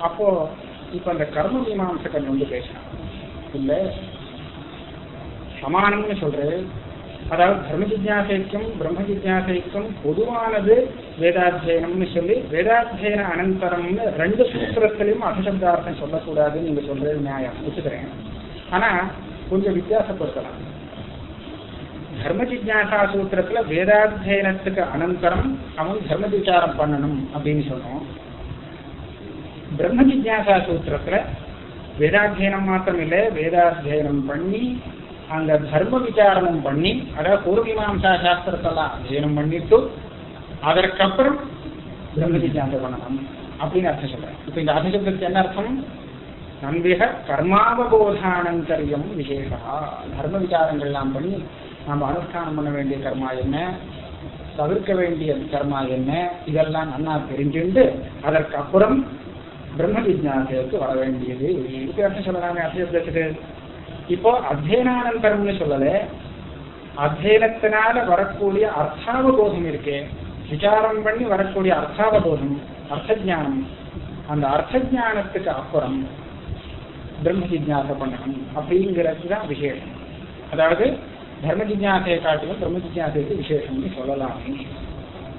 அப்போ இப்ப அந்த கர்ம மீமாசகன் வந்து பேசினான் இல்ல சமானம்னு சொல்றது அதாவது தர்ம ஜிஜாசைக்கும் பிரம்ம ஜிஜாசைக்கும் பொதுவானது வேதாத்தியனம்னு சொல்லி வேதாத்தியன அனந்தரம்னு ரெண்டு சூத்திரத்திலையும் அசசப்தார்த்தம் சொல்லக்கூடாதுன்னு நீங்க சொல்றது நியாயம். ஒத்துக்கிறேன் ஆனா கொஞ்சம் வித்தியாசப்படுத்தலாம். தர்ம ஜிஜாசா சூத்திரத்துல வேதாத்தியனத்துக்கு அனந்தரம் அவன் தர்ம விசாரம் பண்ணணும் அப்படின்னு சொன்னோம் பிரம்ம ஜிஜாசா சூத்திரத்துல வேதாத்தியனம் மாத்திரம் இல்லை வேதாத்தியனம் பண்ணி அந்த தர்ம விசாரணம் பண்ணி அதாவது பூர்வீமாம்சா சாஸ்திரத்தெல்லாம் அத்தியனம் பண்ணிட்டு அதற்கப்புறம் பிரம்ம ஜிஜாசை பண்ணணும் அப்படின்னு அர்த்தம் சொல்றேன் இப்ப இந்த அர்த்தசப்தத்துக்கு என்ன அர்த்தம்? நம்பிக கர்மாவபோதானந்தரியம் விசேஷா. தர்ம விசாரங்கள்லாம் பண்ணி நாம் அனுஷ்டானம் பண்ண வேண்டிய கர்மா என்ன? தவிர்க்க வேண்டிய கர்மா என்ன? இதெல்லாம் நன்னா தெரிஞ்சுண்டு அதற்கப்புறம் பிரம்ம ஜிஜாசைக்கு வர வேண்டியது இதுக்கு சொல்லலாமே அத்தியத்துக்கு இப்போ அத்தியனானந்தரம்னு சொல்லல அத்தியனத்தினால வரக்கூடிய அர்த்தாவபோதம் இருக்கு விசாரம் பண்ணி வரக்கூடிய அர்த்தாவபோதம் அர்த்த ஜானம் அந்த அர்த்த ஜானத்துக்கு அப்புறம் பிரம்ம ஜிஜாசை பண்ணணும் அப்படிங்கிறது தான் விசேஷம் அதாவது தர்ம ஜிஜாசையை காட்டிலும் பிரம்ம ஜிஜாசைக்கு விசேஷம்னு சொல்லலாமே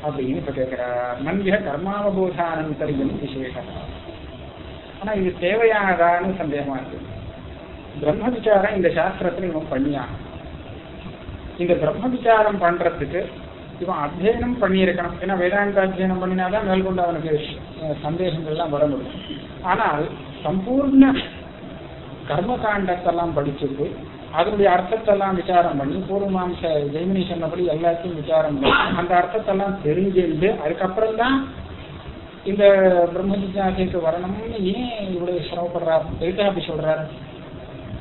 அப்படின்னு இப்ப கேட்கிறார் நன்விக கர்மாவபோதானந்தரியம் விசேஷம். ஆனா இது தேவையானதான்னு சந்தேகமா இருக்கு. பிரம்ம விசாரம் இந்த சாஸ்திரத்துல இவன் பண்ணியான் இந்த பிரம்ம விசாரம் பண்றதுக்கு இவன் அத்தியனம் பண்ணியிருக்கணும். ஏன்னா வேதாந்த அத்தியனம் பண்ணினாதான் மேற்கொண்டு அவனுக்கு சந்தேகங்கள்லாம் வர முடியும். ஆனால் சம்பூர்ண கர்மகாண்டத்தெல்லாம் படிச்சுட்டு அதனுடைய அர்த்தத்தெல்லாம் விசாரம் பண்ணி பூர்வமாம்ச ஜெய்மினி சொன்னபடி எல்லாத்தையும் விசாரம் பண்ணி அந்த அர்த்தத்தெல்லாம் தெரிஞ்சிருந்து அதுக்கப்புறம் தான் இந்த பிரம்ம வரணும்னு ஏன் இவ்வளவு சிரமப்படுறார்? எதுக்காக அப்படி சொல்றாரு?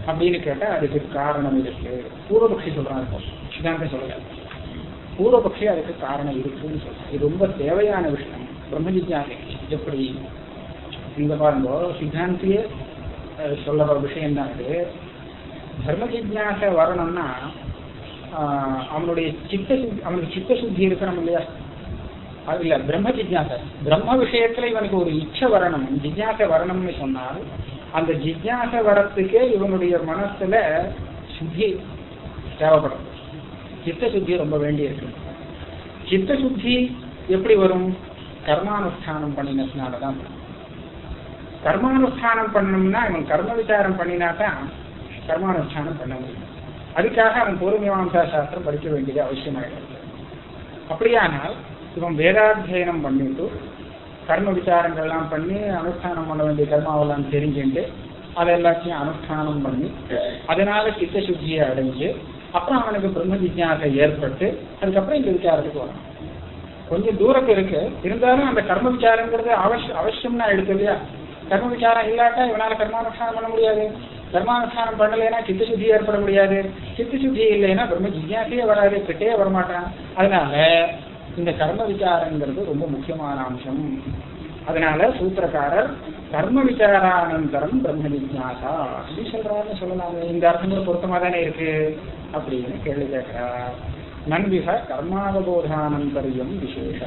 அப்படின்னு கேட்டா அதுக்கு காரணம் இருக்கு. பூர்வபக்ஷி சொல்றான் இப்போ. சித்தாந்தம் சொல்லல. பூர்வபக்ஷி அதுக்கு காரணம் இருக்குன்னு சொல்றான் இது ரொம்ப தேவையான விஷயம். பிரம்ம எப்படி? இந்த பாருங்க சித்தாந்தியே சொல்ல விஷயம் தான் இது. தர்ம ஜிஜாசை வரணும்னா அவனுடைய சித்த சுத்தி அவனுக்கு சித்த சுத்தி இருக்கணும் இல்லையா? அது இல்ல பிரம்ம ஜிஜாசை பிரம்ம விஷயத்துல இவனுக்கு ஒரு இச்சை வரணும். ஜிஜாசை வரணும்னு சொன்னால் அந்த ஜிஜாசை வரத்துக்கே இவனுடைய மனசுல சுத்தி தேவைப்படும். சித்த சுத்தி ரொம்ப வேண்டி இருக்கு சித்த சுத்தி எப்படி வரும்? கர்மானுஷ்டானம் பண்ணினதுனாலதான். கர்மானுஷ்டானம் பண்ணணும்னா இவன் கர்ம விசாரம் பண்ணினாதான் கர்மானுஷ்டானம் பண்ண முடியும். அதுக்காக அவன் பூர்வமீமாசா சாஸ்திரம் படிக்க வேண்டியது அவசியமாயிடுது அப்படியானால் இவன் வேதாத்தியனம் பண்ணிட்டு கர்ம விசாரங்கள்லாம் பண்ணி அனுஷ்டானம் பண்ண வேண்டிய கர்மாவெல்லாம் தெரிஞ்சுட்டு அதை எல்லாத்தையும் அனுஷ்டானம் பண்ணி அதனால சித்த சுத்தியை அடைஞ்சு அப்புறம் அவனுக்கு பிரம்ம ஜிஜாசை ஏற்பட்டு அதுக்கப்புறம் இந்த விசாரத்துக்கு வரணும். கொஞ்சம் தூரத்து இருக்கு. இருந்தாலும் அந்த கர்ம விசாரங்கிறது அவசியம் அவசியம்னா எடுத்து இல்லையா கர்ம விசாரம் இல்லாட்டா இவனால கர்மானுஷ்டானம் பண்ண முடியாது. கர்மானுஷ்டானம் பண்ணலைன்னா சித்த சுத்தி ஏற்பட முடியாது சித்த சுத்தி இல்லைன்னா பிரம்ம ஜிஜாசையே வராது கிட்டே வரமாட்டான் அதனால இந்த கர்ம விசாரங்கிறது ரொம்ப முக்கியமான அம்சம் அதனால சூத்திரக்காரர் கர்ம விசாரானந்தரம் பிரம்ம ஜிஜாசா அப்படி சொல்றாருன்னு சொல்லலாமே இந்த அர்த்தம் கூட பொருத்தமா தானே இருக்கு அப்படின்னு கேள்வி கேட்கிறார் நன்விக கர்மாவபோதானந்தரியம் விசேஷ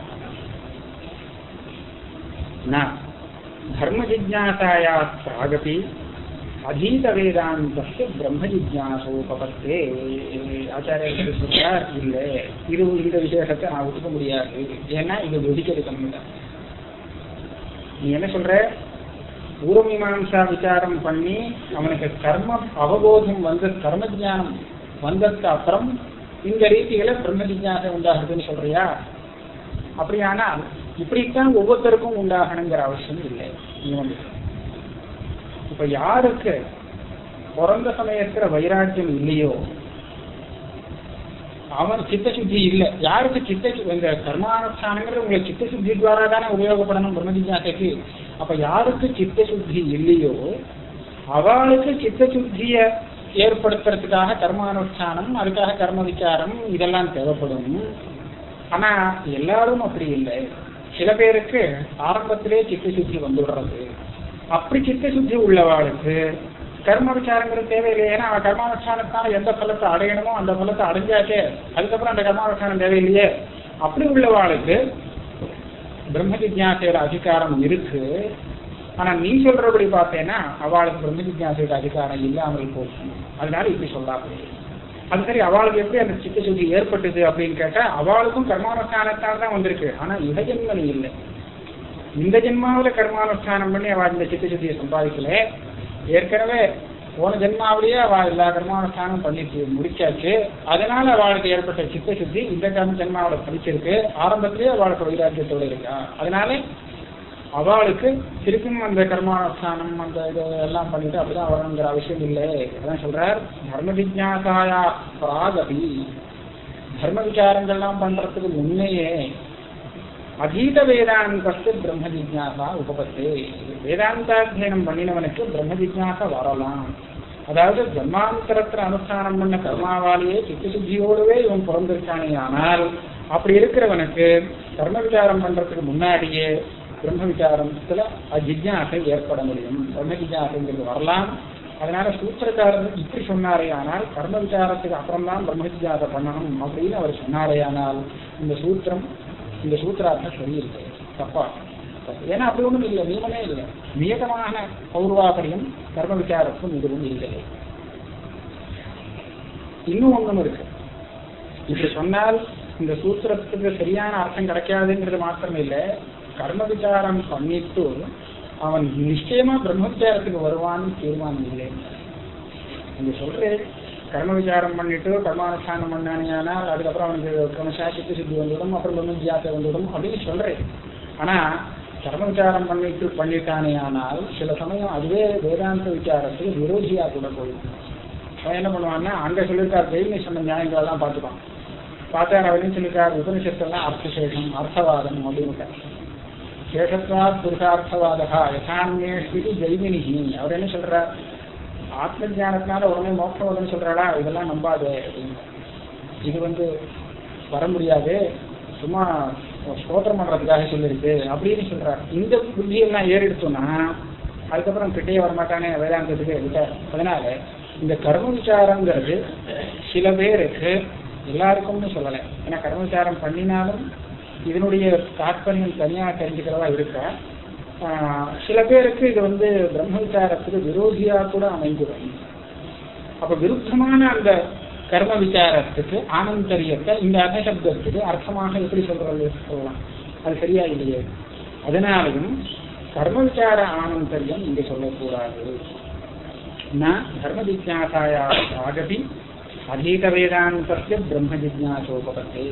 न धर्मजिज्ञासायाः प्रागपि அதீதவேதாந்தஸ்ய பிரம்ம ஜிஜாசோபத்தே ஆச்சாரியர்கள் சொல்றார் இல்ல. இது இந்த விசேஷத்தை நான் ஒத்துக்க முடியாது. ஏன்னா இது வெடிக்கிறது தான் நீ என்ன சொல்ற? பூர்வமீமாம்சா விசாரம் பண்ணி அவனுக்கு கர்ம அவபோதம் வந்து கர்ம ஜானம் வந்ததுக்கு அப்புறம் இந்த ரீதியில பிரம்ம ஜிஜாசம் உண்டாகுதுன்னு சொல்றியா? அப்படியானால் இப்படித்தான் ஒவ்வொருத்தருக்கும் உண்டாகணுங்கிற அவசியம் இல்லை. நீ வந்து இப்ப யாருக்கு பிறந்த சமயத்துல வைராக்கியம் இல்லையோ? அவன் சித்த சுத்தி இல்லை. யாருக்கு சித்த இந்த கர்மானுஷ்டானங்கிறது உங்களுக்கு சித்த சுத்தி துவாரா தானே உபயோகப்படணும் பிரம்மஜிஜாசைக்கு அப்ப யாருக்கு சித்த சுத்தி இல்லையோ அவளுக்கு சித்த சுத்திய ஏற்படுத்துறதுக்காக கர்மானுஷ்டானம் அதுக்காக கர்ம விசாரம் இதெல்லாம் தேவைப்படும். ஆனா எல்லாரும் அப்படி இல்லை. சில பேருக்கு ஆரம்பத்திலே சித்த சுத்தி வந்துடுறது அப்படி சித்த சுத்தி உள்ளவாளுக்கு கர்ம விசாரங்கிறது தேவையில்லை. ஏன்னா அவன் கர்மானுஷ்டானத்தால எந்த பலத்தை அடையணுமோ அந்த பலத்தை அடைஞ்சாச்சே. அதுக்கப்புறம் அந்த கர்மானுஷ்டானம் தேவையில்லையே. அப்படி உள்ளவாளுக்கு பிரம்ம ஜிஜாசையோட அதிகாரம் இருக்கு. ஆனா நீ சொல்றபடி பார்த்தேன்னா அவளுக்கு பிரம்ம அதிகாரம் இல்லாமல் போகும் அதனால இப்படி சொல்லாது அது சரி அவளுக்கு எப்படி அந்த சித்த சுத்தி ஏற்பட்டது அப்படின்னு கேட்டா அவளுக்கும் கர்மானுஷ்டானத்தால் தான் வந்திருக்கு. ஆனா இடைஜன்மனி இல்லை. இந்த ஜென்மாவில கர்மானுஷ்டானம் பண்ணி அவள் இந்த சித்த சுத்தியை சம்பாதிக்கல. ஏற்கனவே போன ஜென்மாவிலேயே அவள் எல்லா கர்மானுஷ்டானம் பண்ணிட்டு முடிச்சாச்சு. அதனால அவளுக்கு ஏற்பட்ட சித்த சுத்தி இந்த கர்ம ஜென்மாவில படிச்சிருக்கு. ஆரம்பத்திலேயே அவளுக்கு வைராக்கியத்தோடு இருக்கா. அதனால அவளுக்கு திருப்பியும் அந்த கர்மானுஷ்டானம் அந்த இது எல்லாம் பண்ணிட்டு அப்படிதான் வரணுங்கிற அவசியம் இல்லை. அதான் சொல்றார் தர்ம விஜாசாயா பிராகபி தர்ம விசாரங்கள்லாம் பண்றதுக்கு முன்னையே அதீத வேதாந்தத்து பிரம்ம ஜிஜாசா உபபத்து வேதாந்தாத்தியனம் பண்ணினவனுக்கு பிரம்ம ஜிஜாசா வரலாம். அதாவது பிரம்மாந்தரத்துல அனுஷ்டானம் பண்ண கர்மாவாலேயே சித்த சுத்தியோடவே இவன் பிறந்திருக்கானே ஆனால் அப்படி இருக்கிறவனுக்கு கர்ம விசாரம் பண்றதுக்கு முன்னாடியே பிரம்ம விசாரத்துல அஜிஜாசை ஏற்பட முடியும். பிரம்ம ஜிஜாசைங்கிறது வரலாம். அதனால சூத்திரக்காரர் இப்படி சொன்னாரே ஆனால் கர்ம விசாரத்துக்கு அப்புறம் தான் பிரம்ம ஜிஜாசை பண்ணணும் அப்படின்னு அவர் சொன்னாரே ஆனால் இந்த சூத்திரம் இந்த சூத்திரார்த்தம் சொல்லியிருக்கு. தப்பா. ஏன்னா அப்படி ஒன்றும் இல்லை. நியமனே இல்லை. நியதமான பௌர்வாகரியம் கர்ம விசாரத்தும் இதுவும் இல்லை. இன்னும் ஒன்றும் இருக்கு. இப்படி சொன்னால் இந்த சூத்திரத்துக்கு சரியான அர்த்தம் கிடைக்காதுங்கிறது மாத்திரம் இல்லை. கர்ம விசாரம் பண்ணிட்டு அவன் நிச்சயமா பிரம்ம விசாரத்துக்கு வருவான்னு தீர்மானம் இல்லை. நீங்க சொல்றேன் கர்ம விசாரம் பண்ணிட்டு கர்மானுஷ்டானம் பண்ணானியானால் அதுக்கப்புறம் அவனுக்கு கிரமசா சித்து சித்தி வந்துவிடும் அப்புறம் பிரம்ம வித்தியாசம் வந்துவிடும் அப்படின்னு சொல்றேன். ஆனா கர்ம விசாரம் பண்ணிட்டு பண்ணிட்டானே ஆனால் சில சமயம் அதுவே வேதாந்த விசாரத்துக்கு விரோதியா கூட போயிடும். அவன் என்ன பண்ணுவான்னா அங்க சொல்லியிருக்கார் தெய்வ சொன்ன நியாயங்களை தான் பார்த்துப்பான். பார்த்தா அவரையும் சொல்லியிருக்கார் உபனிஷத்தெல்லாம் அர்த்தசேஷம் அர்த்தவாதம் அப்படின்னு சேஷத்வா புருஷார்த்தவாதகா யசான்யேஷ்விதி ஜெய்மினிஹி. அவர் என்ன சொல்றார்? ஆத்ம ஜானத்தினால உடனே மோட்சம் வரும்னு சொல்றாளா? இதெல்லாம் நம்பாது அப்படின்னு. இது வந்து வர முடியாது. சும்மா ஸ்தோத்திரம் பண்றதுக்காக சொல்லிருக்கு அப்படின்னு சொல்றார். இந்த புத்தியெல்லாம் ஏறெடுத்தோம்னா அதுக்கப்புறம் கிட்டேயே வரமாட்டானே வேதாந்தத்துக்கு விட்ட அதனால இந்த கர்ம விசாரங்கிறது சில பேருக்கு எல்லாருக்கும்னு சொல்லலை. ஏன்னா கர்ம விசாரம் பண்ணினாலும் இதனுடைய தாற்பயம் தனியாக தெரிஞ்சுக்கிறதா இருக்கா? சில பேருக்கு இது வந்து பிரம்ம விசாரத்துக்கு விரோதியா கூட அமைஞ்சிடும் அப்போ விருத்தமான அந்த கர்ம விசாரத்துக்கு ஆனந்தரியத்தை இந்த அர்த்தசப்தத்துக்கு அர்த்தமாக எப்படி சொல்றது சொல்லலாம். அது சரியா இல்லையே? அதனாலையும் கர்ம விசார ஆனந்தரியம் இங்கே சொல்லக்கூடாது. நான் தர்ம ஜிஜாசாயாகபி அதீத வேதாந்தத்திய பிரம்ம ஜிஜாசோபகத்தை